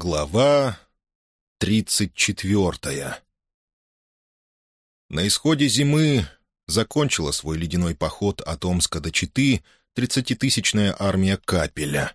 Глава тридцать четвертая На исходе зимы закончила свой ледяной поход от Омска до Читы тридцатитысячная армия Капеля.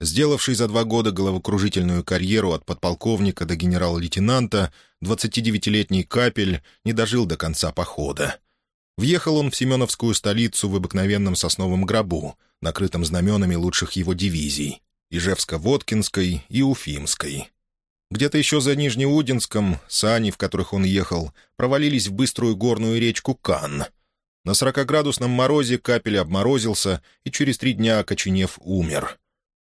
Сделавший за два года головокружительную карьеру от подполковника до генерал-лейтенанта, 29-летний Капель не дожил до конца похода. Въехал он в Семеновскую столицу в обыкновенном сосновом гробу, накрытом знаменами лучших его дивизий — Ижевско-Воткинской и Уфимской. Где-то еще за Нижнеудинском сани, в которых он ехал, провалились в быструю горную речку Кан. На сорокоградусном морозе капель обморозился и через три дня, окоченев, умер.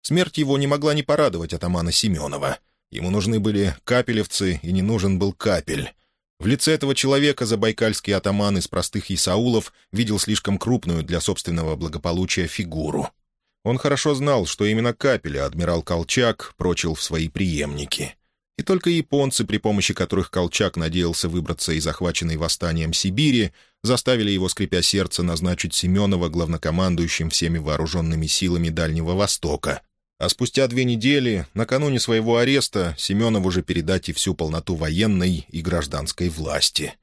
Смерть его не могла не порадовать атамана Семенова. Ему нужны были капелевцы, и не нужен был капель. В лице этого человека забайкальский атаман из простых Исаулов видел слишком крупную для собственного благополучия фигуру. Он хорошо знал, что именно капеля адмирал Колчак прочил в свои преемники. И только японцы, при помощи которых Колчак надеялся выбраться из захваченной восстанием Сибири, заставили его, скрипя сердце, назначить Семенова главнокомандующим всеми вооруженными силами Дальнего Востока, а спустя две недели, накануне своего ареста, Семенов уже передать и всю полноту военной и гражданской власти.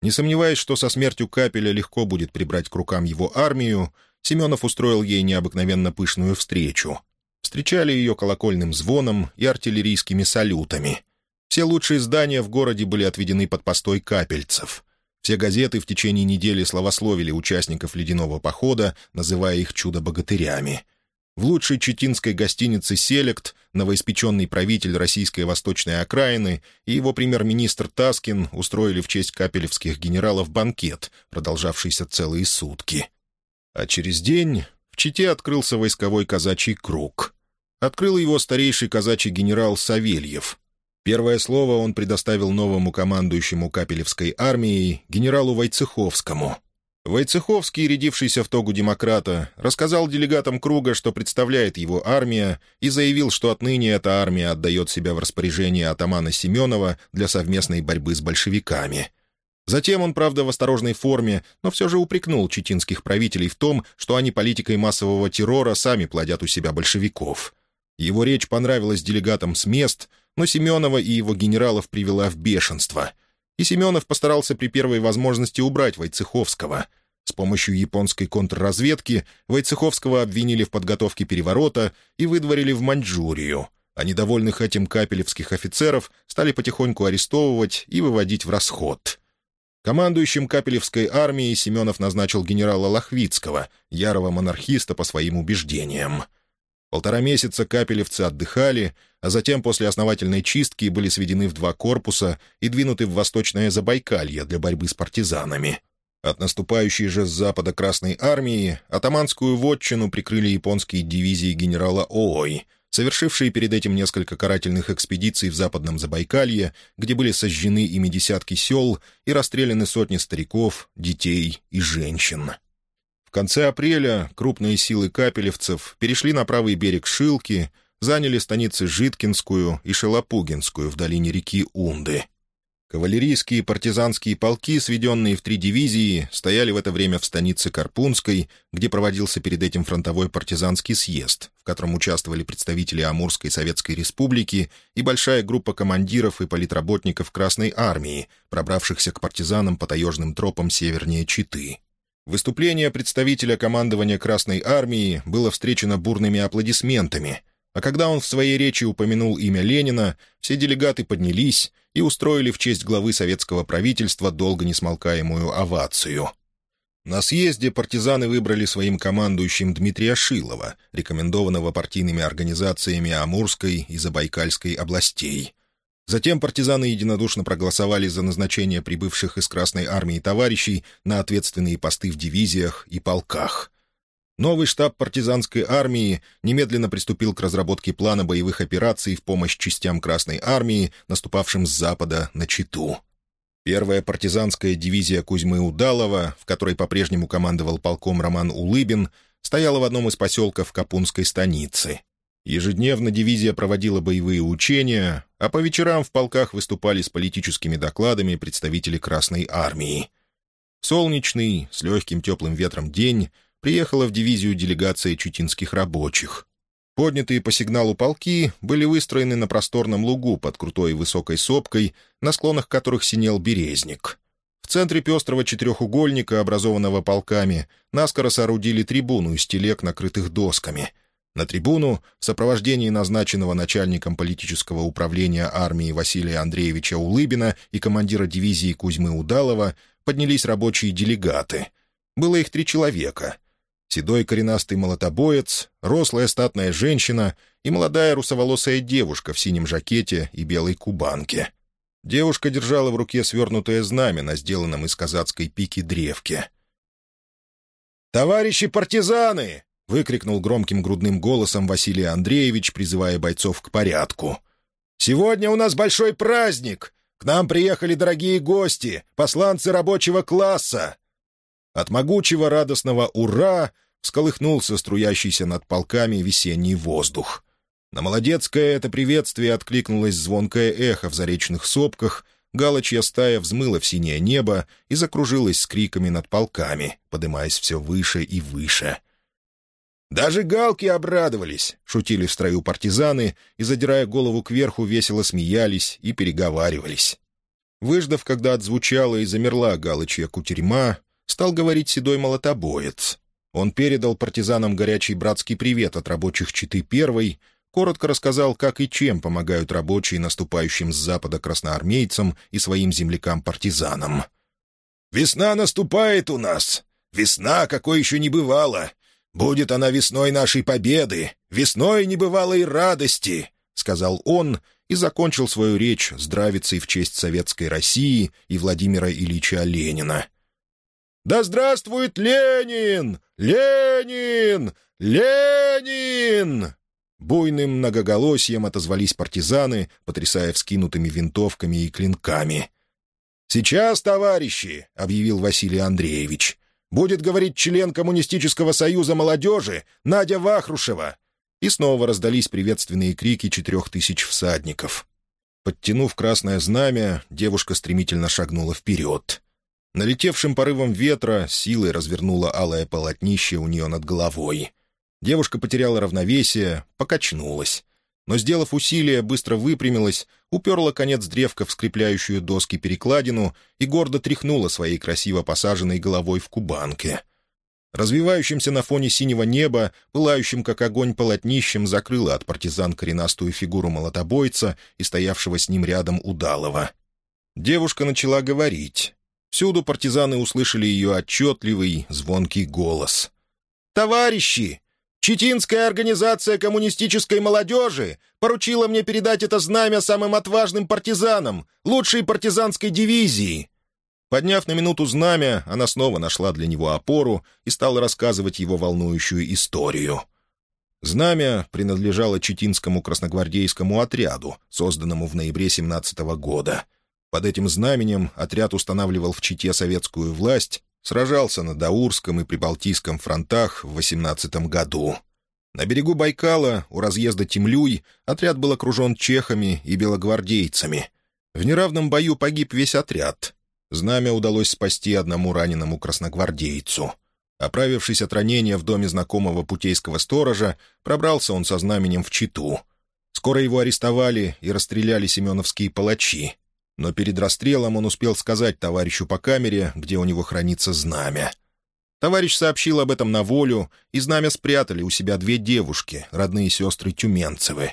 Не сомневаясь, что со смертью Капеля легко будет прибрать к рукам его армию, Семенов устроил ей необыкновенно пышную встречу. Встречали ее колокольным звоном и артиллерийскими салютами. Все лучшие здания в городе были отведены под постой капельцев. Все газеты в течение недели славословили участников ледяного похода, называя их чудо-богатырями — в лучшей читинской гостинице «Селект» новоиспеченный правитель российской восточной окраины и его премьер-министр Таскин устроили в честь капелевских генералов банкет, продолжавшийся целые сутки. А через день в Чите открылся войсковой казачий круг. Открыл его старейший казачий генерал Савельев. Первое слово он предоставил новому командующему Капелевской армией генералу Войцеховскому — Войцеховский, рядившийся в тогу демократа, рассказал делегатам круга, что представляет его армия, и заявил, что отныне эта армия отдает себя в распоряжение атамана Семенова для совместной борьбы с большевиками. Затем он, правда, в осторожной форме, но все же упрекнул читинских правителей в том, что они политикой массового террора сами плодят у себя большевиков. Его речь понравилась делегатам с мест, но Семенова и его генералов привела в бешенство — и Семенов постарался при первой возможности убрать Войцеховского. С помощью японской контрразведки Войцеховского обвинили в подготовке переворота и выдворили в Маньчжурию, а недовольных этим капелевских офицеров стали потихоньку арестовывать и выводить в расход. Командующим Капелевской армией Семенов назначил генерала Лохвицкого, ярого монархиста по своим убеждениям. Полтора месяца капелевцы отдыхали, а затем после основательной чистки были сведены в два корпуса и двинуты в Восточное Забайкалье для борьбы с партизанами. От наступающей же с запада Красной Армии атаманскую вотчину прикрыли японские дивизии генерала Оои, совершившие перед этим несколько карательных экспедиций в Западном Забайкалье, где были сожжены ими десятки сел и расстреляны сотни стариков, детей и женщин. В конце апреля крупные силы капелевцев перешли на правый берег Шилки, заняли станицы Житкинскую и Шелопугинскую в долине реки Унды. Кавалерийские партизанские полки, сведенные в три дивизии, стояли в это время в станице Карпунской, где проводился перед этим фронтовой партизанский съезд, в котором участвовали представители Амурской Советской Республики и большая группа командиров и политработников Красной Армии, пробравшихся к партизанам по таежным тропам севернее Читы. Выступление представителя командования Красной Армии было встречено бурными аплодисментами, а когда он в своей речи упомянул имя Ленина, все делегаты поднялись и устроили в честь главы советского правительства долго несмолкаемую овацию. На съезде партизаны выбрали своим командующим Дмитрия Шилова, рекомендованного партийными организациями Амурской и Забайкальской областей. Затем партизаны единодушно проголосовали за назначение прибывших из Красной Армии товарищей на ответственные посты в дивизиях и полках. Новый штаб партизанской армии немедленно приступил к разработке плана боевых операций в помощь частям Красной Армии, наступавшим с запада на Читу. Первая партизанская дивизия Кузьмы Удалова, в которой по-прежнему командовал полком Роман Улыбин, стояла в одном из поселков Капунской станицы. Ежедневно дивизия проводила боевые учения, а по вечерам в полках выступали с политическими докладами представители Красной Армии. солнечный, с легким теплым ветром день приехала в дивизию делегация чутинских рабочих. Поднятые по сигналу полки были выстроены на просторном лугу под крутой высокой сопкой, на склонах которых синел березник. В центре пестрого четырехугольника, образованного полками, наскоро соорудили трибуну из телег, накрытых досками. На трибуну, в сопровождении назначенного начальником политического управления армии Василия Андреевича Улыбина и командира дивизии Кузьмы Удалова, поднялись рабочие делегаты. Было их три человека — седой коренастый молотобоец, рослая статная женщина и молодая русоволосая девушка в синем жакете и белой кубанке. Девушка держала в руке свернутое знамя на сделанном из казацкой пики древке. «Товарищи партизаны!» — выкрикнул громким грудным голосом Василий Андреевич, призывая бойцов к порядку. «Сегодня у нас большой праздник! К нам приехали дорогие гости, посланцы рабочего класса!» От могучего радостного «Ура!» всколыхнулся струящийся над полками весенний воздух. На молодецкое это приветствие откликнулось звонкое эхо в заречных сопках, галочья стая взмыла в синее небо и закружилась с криками над полками, подымаясь все выше и выше. «Даже галки обрадовались!» — шутили в строю партизаны и, задирая голову кверху, весело смеялись и переговаривались. Выждав, когда отзвучала и замерла галочья кутерьма, стал говорить седой молотобоец. Он передал партизанам горячий братский привет от рабочих Читы Первой, коротко рассказал, как и чем помогают рабочие наступающим с запада красноармейцам и своим землякам-партизанам. «Весна наступает у нас! Весна, какой еще не бывало! Будет она весной нашей победы, весной небывалой радости!» — сказал он и закончил свою речь здравицей в честь Советской России и Владимира Ильича Ленина — «Да здравствует Ленин! Ленин! Ленин!» Буйным многоголосием отозвались партизаны, потрясая вскинутыми винтовками и клинками. «Сейчас, товарищи!» — объявил Василий Андреевич. «Будет говорить член Коммунистического союза молодежи Надя Вахрушева!» И снова раздались приветственные крики четырех тысяч всадников. Подтянув красное знамя, девушка стремительно шагнула вперед. Налетевшим порывом ветра силой развернула алое полотнище у нее над головой. Девушка потеряла равновесие, покачнулась. Но, сделав усилие, быстро выпрямилась, уперла конец древка в скрепляющую доски перекладину и гордо тряхнула своей красиво посаженной головой в кубанке. Развивающимся на фоне синего неба, пылающим как огонь полотнищем, закрыла от партизан коренастую фигуру молотобойца и стоявшего с ним рядом удалого. Девушка начала говорить. Всюду партизаны услышали ее отчетливый, звонкий голос. «Товарищи! Читинская организация коммунистической молодежи поручила мне передать это знамя самым отважным партизанам, лучшей партизанской дивизии!» Подняв на минуту знамя, она снова нашла для него опору и стала рассказывать его волнующую историю. Знамя принадлежало Читинскому красногвардейскому отряду, созданному в ноябре 17 года — под этим знаменем отряд устанавливал в Чите советскую власть, сражался на Даурском и Прибалтийском фронтах в 18 году. На берегу Байкала, у разъезда Темлюй, отряд был окружен чехами и белогвардейцами. В неравном бою погиб весь отряд. Знамя удалось спасти одному раненому красногвардейцу. Оправившись от ранения в доме знакомого путейского сторожа, пробрался он со знаменем в Читу. Скоро его арестовали и расстреляли семеновские палачи. Но перед расстрелом он успел сказать товарищу по камере, где у него хранится знамя. Товарищ сообщил об этом на волю, и знамя спрятали у себя две девушки, родные сестры Тюменцевы.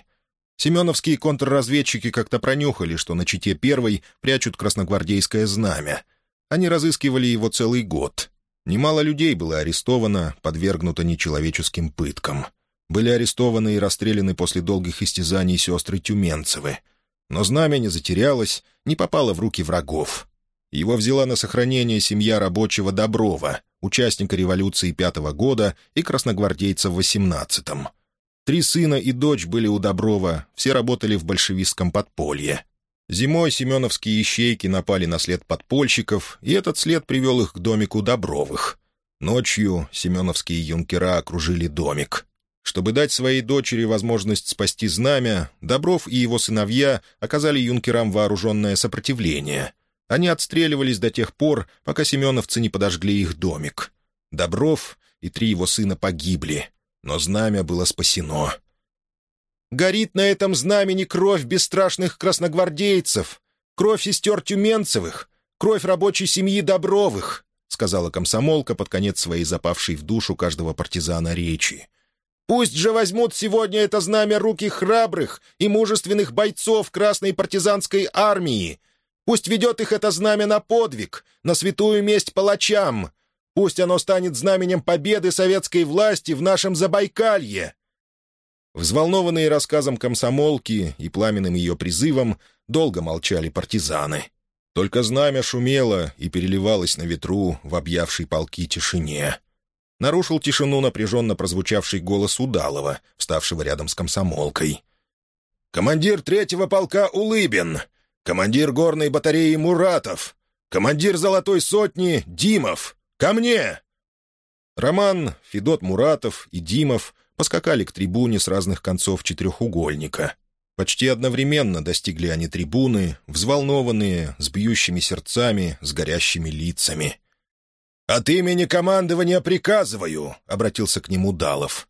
Семеновские контрразведчики как-то пронюхали, что на Чите Первой прячут красногвардейское знамя. Они разыскивали его целый год. Немало людей было арестовано, подвергнуто нечеловеческим пыткам. Были арестованы и расстреляны после долгих истязаний сестры Тюменцевы — но знамя не затерялось, не попало в руки врагов. Его взяла на сохранение семья рабочего Доброва, участника революции пятого года и красногвардейца в восемнадцатом. Три сына и дочь были у Доброва, все работали в большевистском подполье. Зимой семеновские ищейки напали на след подпольщиков, и этот след привел их к домику Добровых. Ночью семеновские юнкера окружили домик. Чтобы дать своей дочери возможность спасти знамя, Добров и его сыновья оказали юнкерам вооруженное сопротивление. Они отстреливались до тех пор, пока семеновцы не подожгли их домик. Добров и три его сына погибли, но знамя было спасено. Горит на этом знамени кровь бесстрашных красногвардейцев, кровь сестер Тюменцевых, кровь рабочей семьи Добровых», — сказала комсомолка под конец своей запавшей в душу каждого партизана речи. «Пусть же возьмут сегодня это знамя руки храбрых и мужественных бойцов Красной партизанской армии. Пусть ведет их это знамя на подвиг, на святую месть палачам. Пусть оно станет знаменем победы советской власти в нашем Забайкалье». Взволнованные рассказом комсомолки и пламенным ее призывом, долго молчали партизаны. Только знамя шумело и переливалось на ветру в объявшей полки тишине. Нарушил тишину напряженно прозвучавший голос Удалова, вставшего рядом с комсомолкой. «Командир третьего полка Улыбин! Командир горной батареи Муратов! Командир золотой сотни Димов! Ко мне!» Роман, Федот Муратов и Димов поскакали к трибуне с разных концов четырехугольника. Почти одновременно достигли они трибуны, взволнованные, с бьющими сердцами, с горящими лицами. «От имени командования приказываю», — обратился к нему Далов.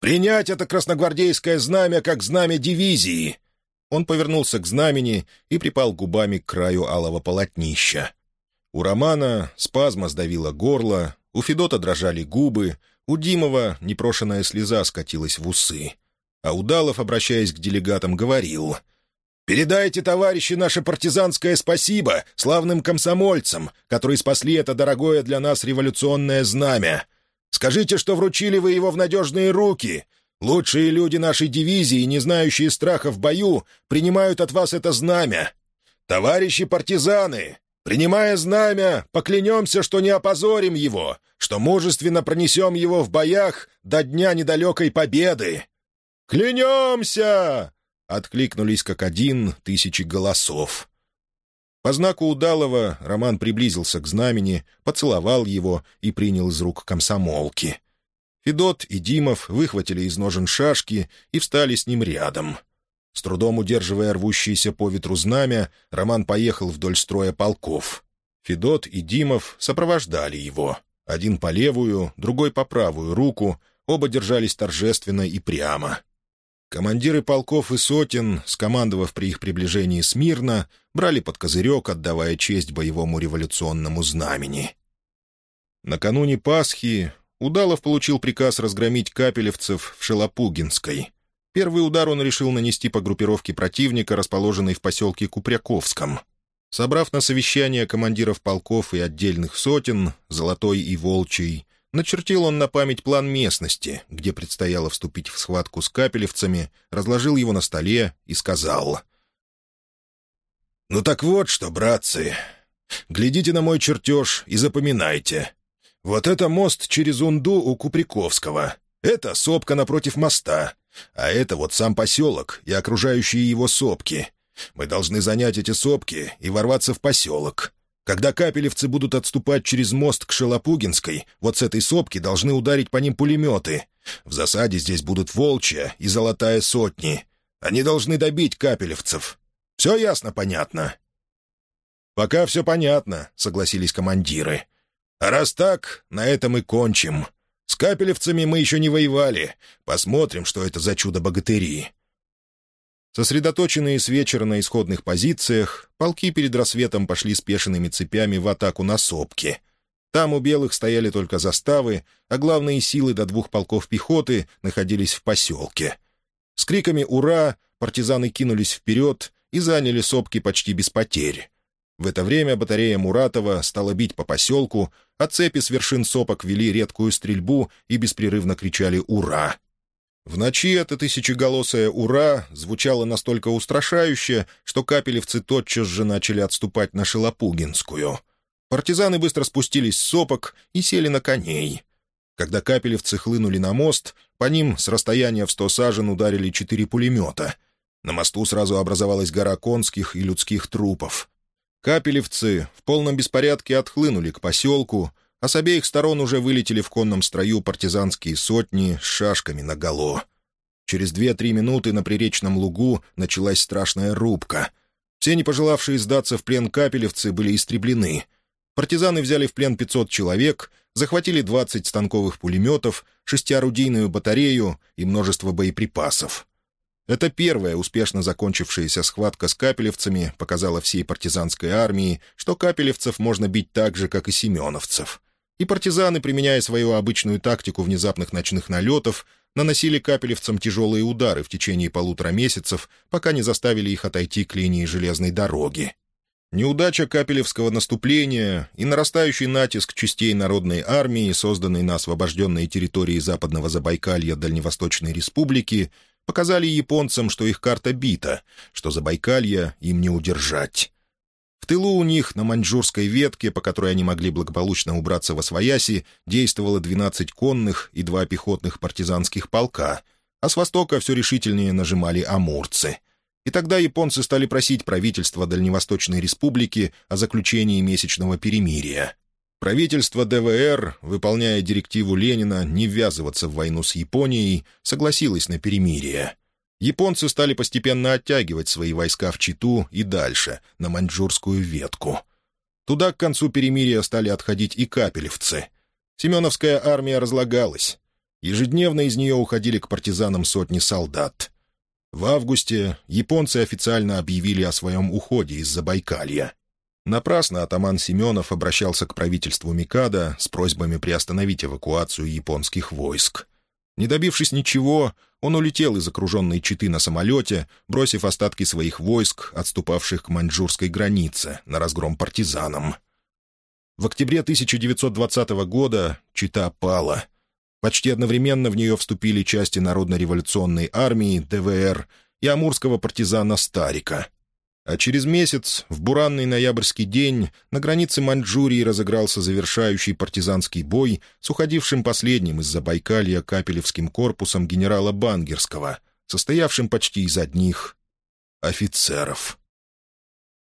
«Принять это красногвардейское знамя как знамя дивизии». Он повернулся к знамени и припал губами к краю алого полотнища. У Романа спазма сдавила горло, у Федота дрожали губы, у Димова непрошенная слеза скатилась в усы. А Удалов, обращаясь к делегатам, говорил — Передайте, товарищи, наше партизанское спасибо славным комсомольцам, которые спасли это дорогое для нас революционное знамя. Скажите, что вручили вы его в надежные руки. Лучшие люди нашей дивизии, не знающие страха в бою, принимают от вас это знамя. Товарищи партизаны, принимая знамя, поклянемся, что не опозорим его, что мужественно пронесем его в боях до дня недалекой победы. «Клянемся!» Откликнулись как один тысячи голосов. По знаку Удалова Роман приблизился к знамени, поцеловал его и принял из рук комсомолки. Федот и Димов выхватили из ножен шашки и встали с ним рядом. С трудом удерживая рвущееся по ветру знамя, Роман поехал вдоль строя полков. Федот и Димов сопровождали его. Один по левую, другой по правую руку, оба держались торжественно и прямо — Командиры полков и сотен, скомандовав при их приближении смирно, брали под козырек, отдавая честь боевому революционному знамени. Накануне Пасхи Удалов получил приказ разгромить капелевцев в Шелопугинской. Первый удар он решил нанести по группировке противника, расположенной в поселке Купряковском. Собрав на совещание командиров полков и отдельных сотен, Золотой и Волчий, Начертил он на память план местности, где предстояло вступить в схватку с капелевцами, разложил его на столе и сказал. «Ну так вот что, братцы, глядите на мой чертеж и запоминайте. Вот это мост через Унду у Куприковского. Это сопка напротив моста. А это вот сам поселок и окружающие его сопки. Мы должны занять эти сопки и ворваться в поселок. Когда капелевцы будут отступать через мост к Шелопугинской, вот с этой сопки должны ударить по ним пулеметы. В засаде здесь будут Волчья и Золотая сотни. Они должны добить капелевцев. Все ясно, понятно?» «Пока все понятно», — согласились командиры. «А раз так, на этом и кончим. С капелевцами мы еще не воевали. Посмотрим, что это за чудо-богатыри. Сосредоточенные с вечера на исходных позициях, полки перед рассветом пошли спешенными цепями в атаку на сопки. Там у белых стояли только заставы, а главные силы до двух полков пехоты находились в поселке. С криками «Ура!» партизаны кинулись вперед и заняли сопки почти без потерь. В это время батарея Муратова стала бить по поселку, а цепи с вершин сопок вели редкую стрельбу и беспрерывно кричали «Ура!». В ночи это тысячеголосое «Ура!» звучало настолько устрашающе, что капелевцы тотчас же начали отступать на Шелопугинскую. Партизаны быстро спустились с сопок и сели на коней. Когда капелевцы хлынули на мост, по ним с расстояния в сто сажен ударили четыре пулемета. На мосту сразу образовалась гора конских и людских трупов. Капелевцы в полном беспорядке отхлынули к поселку, а с обеих сторон уже вылетели в конном строю партизанские сотни с шашками наголо. Через две-три минуты на приречном лугу началась страшная рубка. Все не пожелавшие сдаться в плен капелевцы были истреблены. Партизаны взяли в плен 500 человек, захватили 20 станковых пулеметов, шестиорудийную батарею и множество боеприпасов. Это первая успешно закончившаяся схватка с капелевцами показала всей партизанской армии, что капелевцев можно бить так же, как и семеновцев. И партизаны, применяя свою обычную тактику внезапных ночных налетов, наносили капелевцам тяжелые удары в течение полутора месяцев, пока не заставили их отойти к линии железной дороги. Неудача Капелевского наступления и нарастающий натиск частей народной армии, созданной на освобожденной территории Западного Забайкалья Дальневосточной Республики, показали японцам, что их карта бита, что Забайкалье им не удержать. В тылу у них, на маньчжурской ветке, по которой они могли благополучно убраться во свояси, действовало 12 конных и два пехотных партизанских полка, а с востока все решительнее нажимали амурцы. И тогда японцы стали просить правительство Дальневосточной Республики о заключении месячного перемирия. Правительство ДВР, выполняя директиву Ленина не ввязываться в войну с Японией, согласилось на перемирие. Японцы стали постепенно оттягивать свои войска в Читу и дальше, на маньчжурскую ветку. Туда к концу перемирия стали отходить и капелевцы. Семеновская армия разлагалась. Ежедневно из нее уходили к партизанам сотни солдат. В августе японцы официально объявили о своем уходе из Забайкалья. Напрасно атаман Семенов обращался к правительству Микада с просьбами приостановить эвакуацию японских войск. Не добившись ничего, он улетел из окруженной Читы на самолете, бросив остатки своих войск, отступавших к маньчжурской границе, на разгром партизанам. В октябре 1920 года Чита пала. Почти одновременно в нее вступили части Народно-революционной армии, ДВР, и амурского партизана Старика — а через месяц, в буранный ноябрьский день, на границе Маньчжурии разыгрался завершающий партизанский бой с уходившим последним из Забайкалья Капелевским корпусом генерала Бангерского, состоявшим почти из одних офицеров.